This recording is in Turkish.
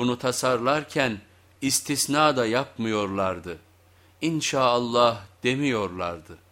bunu tasarlarken istisna da yapmıyorlardı. İnşaallah demiyorlardı.''